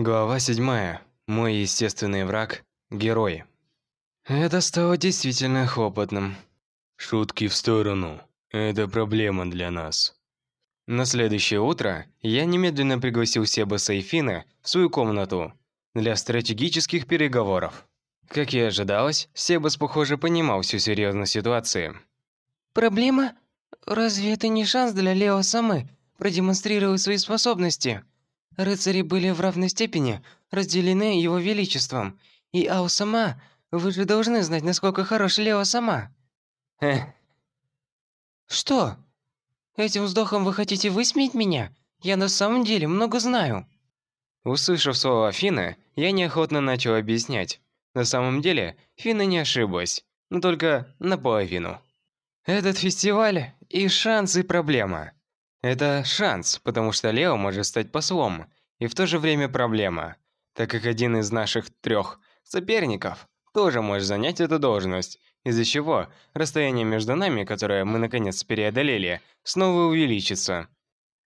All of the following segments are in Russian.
Глава 7. Мой естественный враг – герой. Это стало действительно хлопотным. Шутки в сторону. Это проблема для нас. На следующее утро я немедленно пригласил Себаса и Фина в свою комнату для стратегических переговоров. Как и ожидалось, Себас, похоже, понимал всю серьезность ситуации. Проблема? Разве это не шанс для Лео Самы продемонстрировать свои способности? Рыцари были в равной степени разделены его величеством. И Ао Сама, вы же должны знать, насколько хорош Лео Сама. Эх, Что? Этим вздохом вы хотите высмеять меня? Я на самом деле много знаю. Услышав слово Фина, я неохотно начал объяснять. На самом деле, Фина не ошиблась, но только наполовину. Этот фестиваль и шанс, и проблема. Это шанс, потому что Лео может стать послом, и в то же время проблема, так как один из наших трех соперников тоже может занять эту должность, из-за чего расстояние между нами, которое мы наконец преодолели, снова увеличится.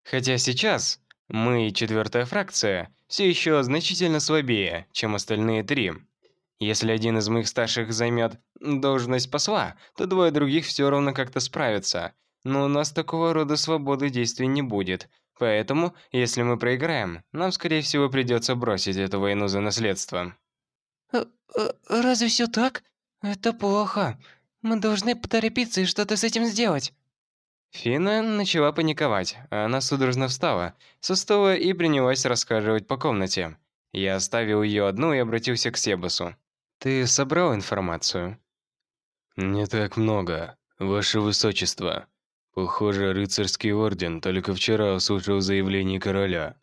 Хотя сейчас мы, четвертая фракция, все еще значительно слабее, чем остальные три. Если один из моих старших займет должность посла, то двое других все равно как-то справятся. Но у нас такого рода свободы действий не будет. Поэтому, если мы проиграем, нам, скорее всего, придется бросить эту войну за наследство. Э, э, Разве все так? Это плохо. Мы должны поторопиться и что-то с этим сделать. Фина начала паниковать, а она судорожно встала со стола и принялась расхаживать по комнате. Я оставил ее одну и обратился к Себасу. «Ты собрал информацию?» Не так много, ваше высочество. Похоже, рыцарский орден только вчера услышал заявление короля.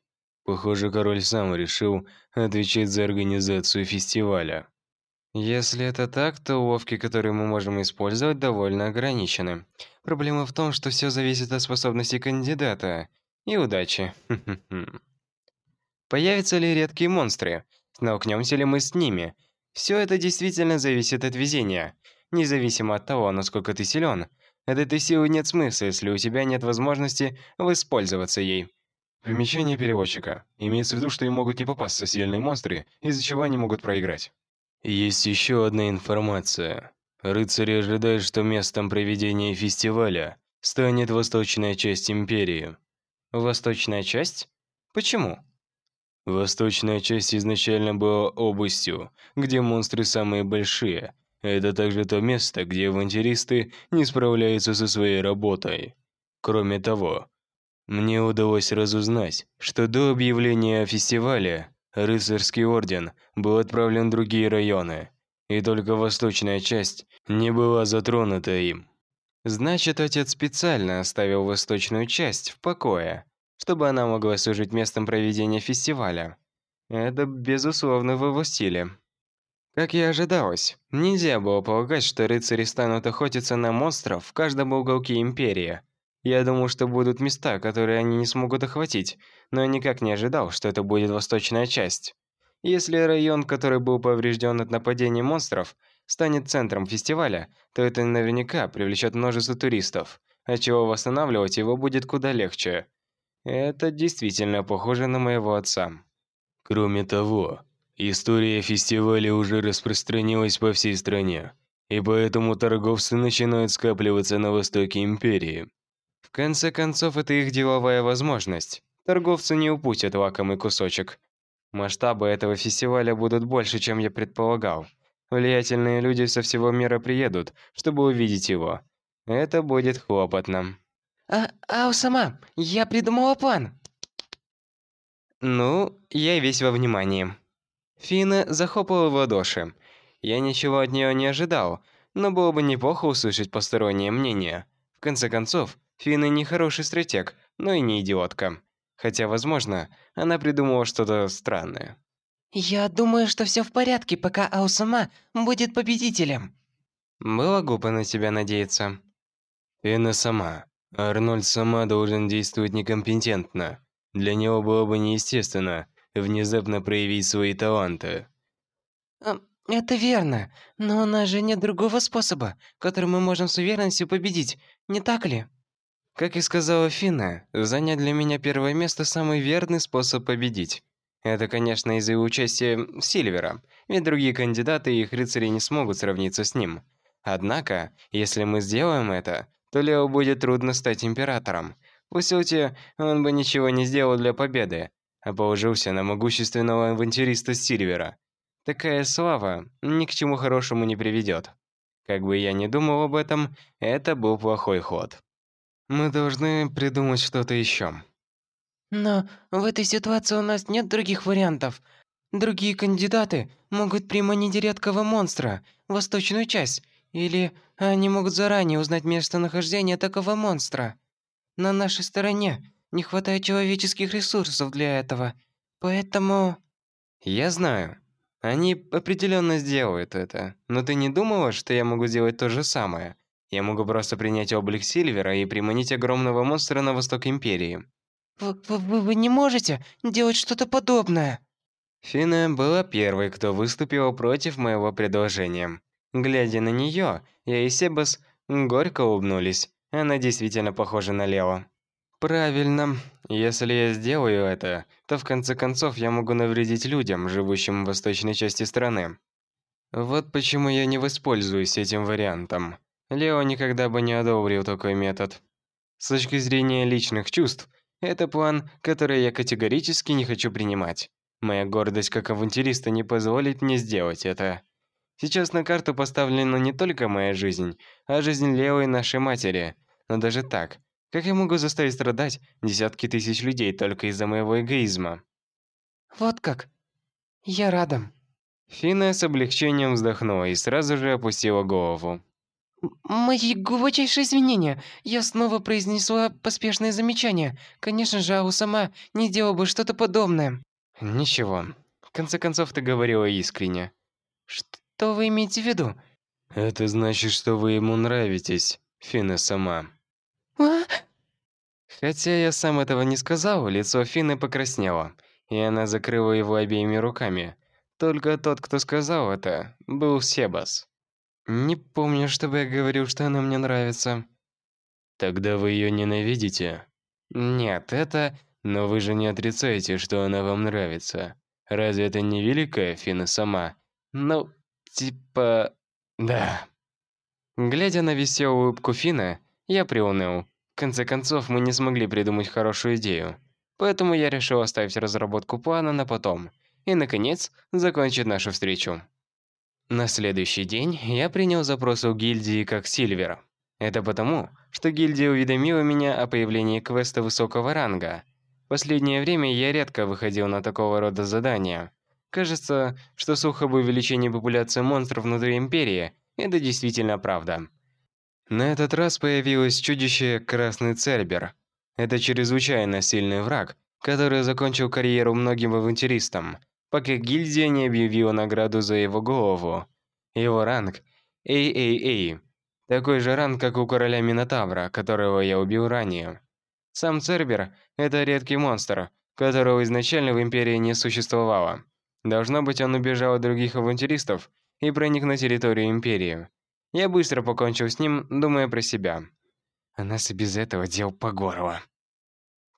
Похоже, король сам решил отвечать за организацию фестиваля. Если это так, то уловки, которые мы можем использовать, довольно ограничены. Проблема в том, что все зависит от способности кандидата и удачи. Появятся ли редкие монстры? Столкнемся ли мы с ними? Все это действительно зависит от везения. Независимо от того, насколько ты силен, от этой силы нет смысла, если у тебя нет возможности воспользоваться ей. Примечание переводчика. Имеется в виду, что им могут не попасться сильные монстры, из-за чего они могут проиграть. Есть еще одна информация. Рыцари ожидают, что местом проведения фестиваля станет восточная часть империи. Восточная часть? Почему? Восточная часть изначально была областью, где монстры самые большие. Это также то место, где авантюристы не справляются со своей работой. Кроме того, мне удалось разузнать, что до объявления о фестивале рыцарский орден был отправлен в другие районы, и только восточная часть не была затронута им. Значит, отец специально оставил восточную часть в покое, чтобы она могла служить местом проведения фестиваля. Это, безусловно, в его стиле. Как и ожидалось, нельзя было полагать, что рыцари станут охотиться на монстров в каждом уголке Империи. Я думал, что будут места, которые они не смогут охватить, но никак не ожидал, что это будет восточная часть. Если район, который был поврежден от нападения монстров, станет центром фестиваля, то это наверняка привлечет множество туристов, отчего восстанавливать его будет куда легче. Это действительно похоже на моего отца. Кроме того, история фестиваля уже распространилась по всей стране, и поэтому торговцы начинают скапливаться на востоке империи. В конце концов, это их деловая возможность. Торговцы не упустят лакомый кусочек. Масштабы этого фестиваля будут больше, чем я предполагал. Влиятельные люди со всего мира приедут, чтобы увидеть его. Это будет хлопотно. А, Ао Сама, я придумала план. Ну, я весь во внимании. Фина захлопала в ладоши. Я ничего от нее не ожидал, но было бы неплохо услышать постороннее мнение. В конце концов, Фина не хороший стратег, но и не идиотка. Хотя, возможно, она придумала что-то странное. Я думаю, что все в порядке, пока Ао Сама будет победителем. Было глупо на тебя надеяться. Фина сама. Арнольд сама должен действовать некомпетентно. Для него было бы неестественно внезапно проявить свои таланты. А, Это верно, но у нас же нет другого способа, которым мы можем с уверенностью победить, не так ли? Как и сказала Фина, занять для меня первое место – самый верный способ победить. Это, конечно, из-за участия Сильвера, ведь другие кандидаты и их рыцари не смогут сравниться с ним. Однако, если мы сделаем это, то Лео будет трудно стать императором. По сути, он бы ничего не сделал для победы, а положился на могущественного авантюриста Сильвера. Такая слава ни к чему хорошему не приведет. Как бы я ни думал об этом, это был плохой ход. Мы должны придумать что-то еще. Но в этой ситуации у нас нет других вариантов. Другие кандидаты могут приманить редкого монстра восточную часть, или они могут заранее узнать местонахождение такого монстра. На нашей стороне не хватает человеческих ресурсов для этого, поэтому... Я знаю. Они определенно сделают это. Но ты не думала, что я могу сделать то же самое? Я могу просто принять облик Сильвера и приманить огромного монстра на восток Империи. Вы, вы, вы не можете делать что-то подобное. Фина была первой, кто выступил против моего предложения. Глядя на нее, я и Себас горько улыбнулись. Она действительно похожа на Лео. Правильно. Если я сделаю это, то в конце концов я могу навредить людям, живущим в восточной части страны. Вот почему я не воспользуюсь этим вариантом. Лео никогда бы не одобрил такой метод. С точки зрения личных чувств, это план, который я категорически не хочу принимать. Моя гордость как авантюриста не позволит мне сделать это. Сейчас на карту поставлена не только моя жизнь, а жизнь Лео и нашей матери. Но даже так, как я могу заставить страдать десятки тысяч людей только из-за моего эгоизма? Вот как. Я рада. Фина с облегчением вздохнула и сразу же опустила голову. Мои глубочайшие извинения. Я снова произнесла поспешное замечание. Конечно же, Ау сама не сделала бы что-то подобное. Ничего. В конце концов, ты говорила искренне. Что вы имеете в виду? Это значит, что вы ему нравитесь, Фина сама. А? Хотя я сам этого не сказал, лицо Фины покраснело, и она закрыла его обеими руками. Только тот, кто сказал это, был Себас. Не помню, чтобы я говорил, что она мне нравится. Тогда вы ее ненавидите? Нет, это... Но вы же не отрицаете, что она вам нравится. Разве это не великая Фина сама? Ну, типа... Да. Глядя на веселую улыбку Фина, я приуныл. В конце концов, мы не смогли придумать хорошую идею. Поэтому я решил оставить разработку плана на потом. И, наконец, закончить нашу встречу. На следующий день я принял запрос у гильдии как Сильвер. Это потому, что гильдия уведомила меня о появлении квеста высокого ранга. Последнее время я редко выходил на такого рода задания. Кажется, что слух об увеличении популяции монстров внутри Империи – это действительно правда. На этот раз появилось чудище Красный Цербер. Это чрезвычайно сильный враг, который закончил карьеру многим авантюристам – пока гильдия не объявила награду за его голову. Его ранг – AAA. Такой же ранг, как у короля Минотавра, которого я убил ранее. Сам Цербер – это редкий монстр, которого изначально в Империи не существовало. Должно быть, он убежал от других авантюристов и проник на территорию Империи. Я быстро покончил с ним, думая про себя. А нас и без этого дел по горло.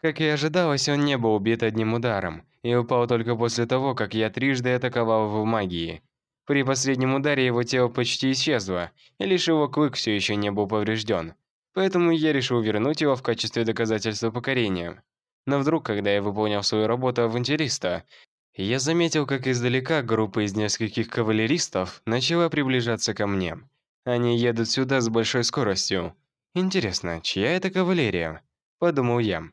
Как и ожидалось, он не был убит одним ударом и упал только после того, как я трижды атаковал его магией. При последнем ударе его тело почти исчезло, и лишь его клык все еще не был поврежден. Поэтому я решил вернуть его в качестве доказательства покорения. Но вдруг, когда я выполнял свою работу авантюриста, я заметил, как издалека группа из нескольких кавалеристов начала приближаться ко мне. Они едут сюда с большой скоростью. Интересно, чья это кавалерия? Подумал я.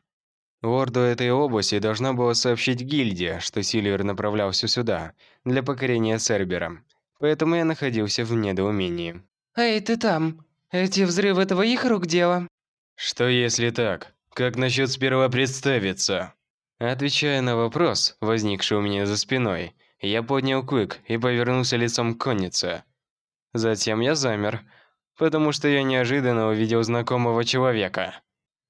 Лорду этой области должна была сообщить гильдия, что Сильвер направлялся сюда, для покорения Цербера. Поэтому я находился в недоумении. «Эй, ты там! Эти взрывы – твоих рук дело?» «Что если так? Как насчет сперва представиться?» Отвечая на вопрос, возникший у меня за спиной, я поднял клык и повернулся лицом к коннице. Затем я замер, потому что я неожиданно увидел знакомого человека.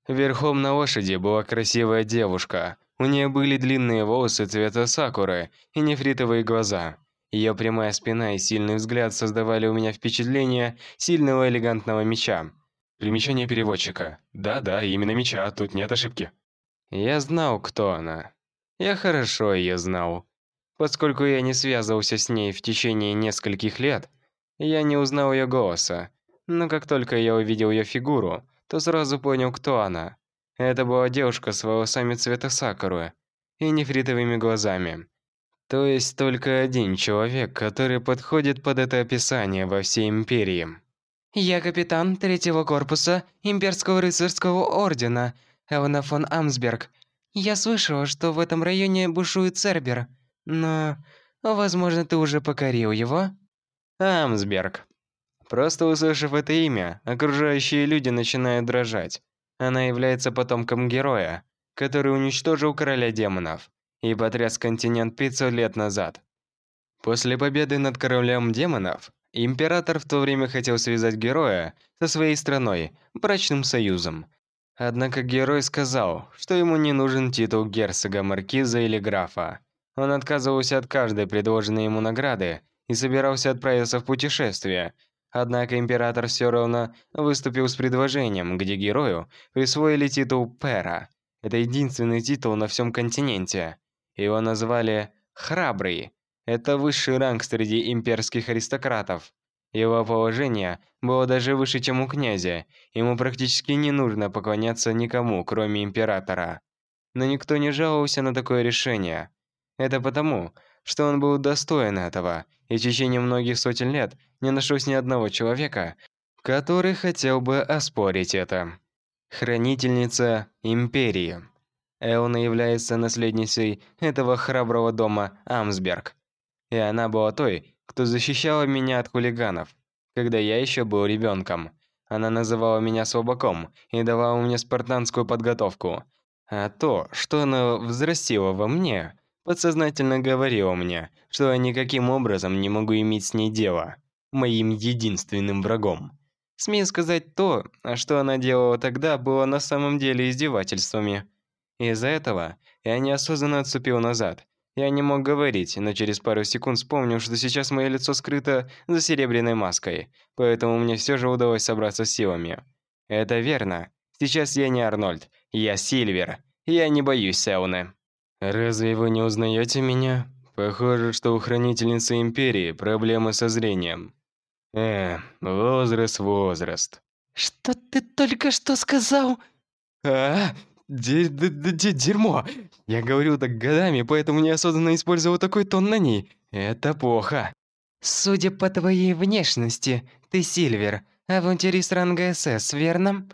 Верхом на лошади была красивая девушка. У нее были длинные волосы цвета сакуры и нефритовые глаза. Ее прямая спина и сильный взгляд создавали у меня впечатление сильного элегантного меча. Примечание переводчика. Да-да, именно меча, тут нет ошибки. Я знал, кто она. Я хорошо ее знал. Поскольку я не связывался с ней в течение нескольких лет, я не узнал ее голоса. Но как только я увидел ее фигуру, то сразу понял, кто она. Это была девушка с волосами цвета сакуры и нефритовыми глазами. То есть только один человек, который подходит под это описание во всей Империи. Я капитан третьего корпуса Имперского рыцарского ордена, Элна фон Амсберг. Я слышала, что в этом районе бушует Цербер, но, возможно, ты уже покорил его? Амсберг. Просто услышав это имя, окружающие люди начинают дрожать. Она является потомком героя, который уничтожил короля демонов и потряс континент 500 лет назад. После победы над королем демонов, император в то время хотел связать героя со своей страной брачным союзом. Однако герой сказал, что ему не нужен титул герцога, маркиза или графа. Он отказывался от каждой предложенной ему награды и собирался отправиться в путешествие. Однако император все равно выступил с предложением, где герою присвоили титул Пера. Это единственный титул на всем континенте. Его назвали «Храбрый». Это высший ранг среди имперских аристократов. Его положение было даже выше, чем у князя. Ему практически не нужно поклоняться никому, кроме императора. Но никто не жаловался на такое решение. Это потому, что он был достоин этого, и в течение многих сотен лет не нашлось ни одного человека, который хотел бы оспорить это. Хранительница Империи. Элна является наследницей этого храброго дома Амсберг. И она была той, кто защищала меня от хулиганов, когда я еще был ребенком. Она называла меня слабаком и давала мне спартанскую подготовку. А то, что она взрастила во мне, подсознательно говорило мне, что я никаким образом не могу иметь с ней дело, моим единственным врагом. Смею сказать, то, что она делала тогда, было на самом деле издевательствами. Из-за этого я неосознанно отступил назад. Я не мог говорить, но через пару секунд вспомнил, что сейчас мое лицо скрыто за серебряной маской, поэтому мне все же удалось собраться с силами. Это верно. Сейчас я не Арнольд, я Сильвер. Я не боюсь Сауны. Разве вы не узнаете меня? Похоже, что у хранительницы Империи проблемы со зрением. Э, возраст, возраст. Что ты только что сказал? А, Д -д -д Дерьмо! Я говорил так годами, поэтому неосознанно использовал такой тон на ней. Это плохо. Судя по твоей внешности, ты Сильвер, авантюрист ранга СС, верно?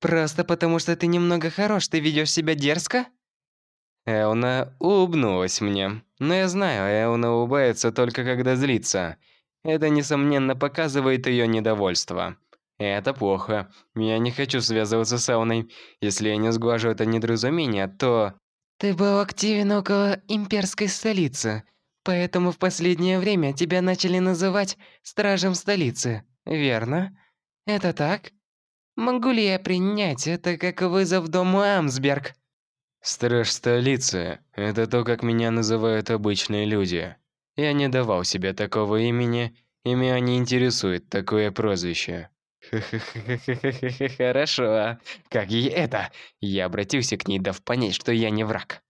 Просто потому, что ты немного хорош, ты ведешь себя дерзко? Эуна улыбнулась мне. Но я знаю, Эуна улыбается только когда злится. Это, несомненно, показывает ее недовольство. Это плохо. Я не хочу связываться с Элной. Если я не сглажу это недоразумение, то... Ты был активен около имперской столицы, поэтому в последнее время тебя начали называть Стражем столицы, верно? Это так? Могу ли я принять это как вызов дому Амсберг? Страж столицы – это то, как меня называют обычные люди. Я не давал себе такого имени, и меня не интересует такое прозвище. Хорошо. Как ей это? Я обратился к ней, дав понять, что я не враг.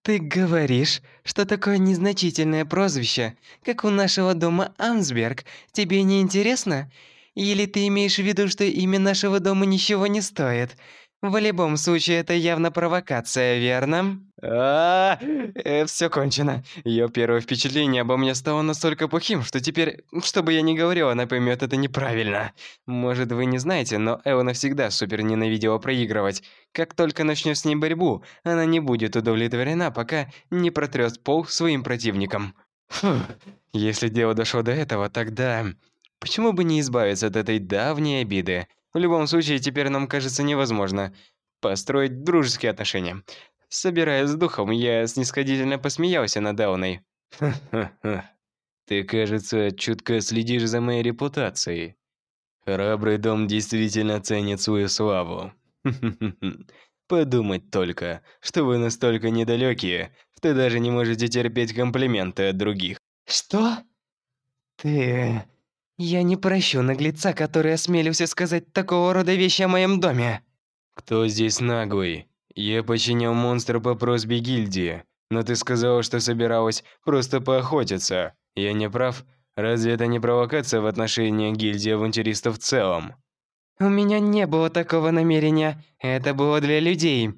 Ты говоришь, что такое незначительное прозвище, как у нашего дома Амсберг, тебе не интересно? Или ты имеешь в виду, что имя нашего дома ничего не стоит? В любом случае, это явно провокация, верно? А, э, все кончено. Ее первое впечатление обо мне стало настолько плохим, что теперь, что бы я ни говорил, она поймет это неправильно. Может, вы не знаете, но Эва всегда супер ненавидела проигрывать. Как только начнет с ней борьбу, она не будет удовлетворена, пока не протрет пол своим противникам. Фух, если дело дошло до этого, тогда... Почему бы не избавиться от этой давней обиды? В любом случае, теперь нам кажется невозможно построить дружеские отношения. Собираясь с духом, я снисходительно посмеялся над Дауной. «Ха-ха-ха. Ты, кажется, чутко следишь за моей репутацией. Храбрый дом действительно ценит свою славу. Подумать только, что вы настолько недалекие, что даже не можете терпеть комплименты от других. Что? Ты... Я не прощу наглеца, который осмелился сказать такого рода вещи о моем доме. Кто здесь наглый? Я починил монстра по просьбе гильдии, но ты сказала, что собиралась просто поохотиться. Я не прав? Разве это не провокация в отношении гильдии авантюристов в целом? У меня не было такого намерения. Это было для людей.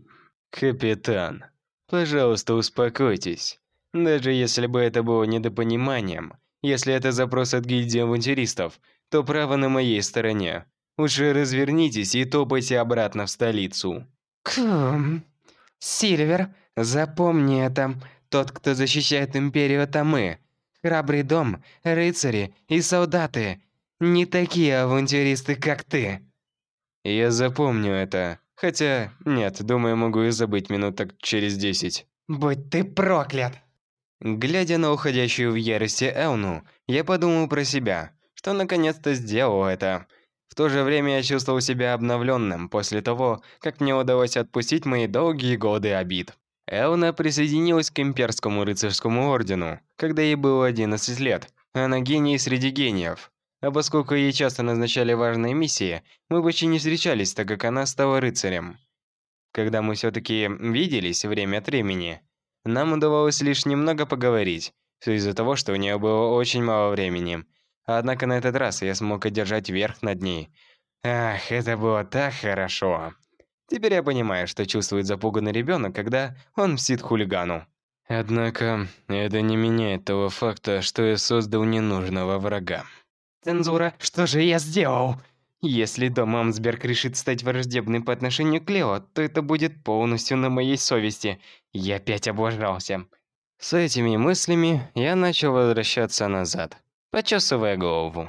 Капитан, пожалуйста, успокойтесь. Даже если бы это было недопониманием, если это запрос от гильдии авантюристов, то право на моей стороне. Уже развернитесь и топайте обратно в столицу. Кхм. Сильвер, запомни это. Тот, кто защищает Империю, это мы. Храбрый дом, рыцари и солдаты. Не такие авантюристы, как ты. Я запомню это. Хотя, нет, думаю, могу и забыть минут так через десять. Будь ты проклят. Глядя на уходящую в ярости Элну, я подумал про себя, что наконец-то сделал это. В то же время я чувствовал себя обновленным после того, как мне удалось отпустить мои долгие годы обид. Элна присоединилась к имперскому рыцарскому ордену, когда ей было 11 лет. Она гений среди гениев. А поскольку ей часто назначали важные миссии, мы почти не встречались, так как она стала рыцарем. Когда мы все-таки виделись время от времени, нам удавалось лишь немного поговорить, все из-за того, что у нее было очень мало времени. Однако на этот раз я смог одержать верх над ней. Ах, это было так хорошо. Теперь я понимаю, что чувствует запуганный ребенок, когда он мстит хулигану. Однако, это не меняет того факта, что я создал ненужного врага. Цензура, что же я сделал? Если дом Амсберг решит стать враждебным по отношению к Лео, то это будет полностью на моей совести. Я опять облажался. С этими мыслями я начал возвращаться назад, почесывая голову.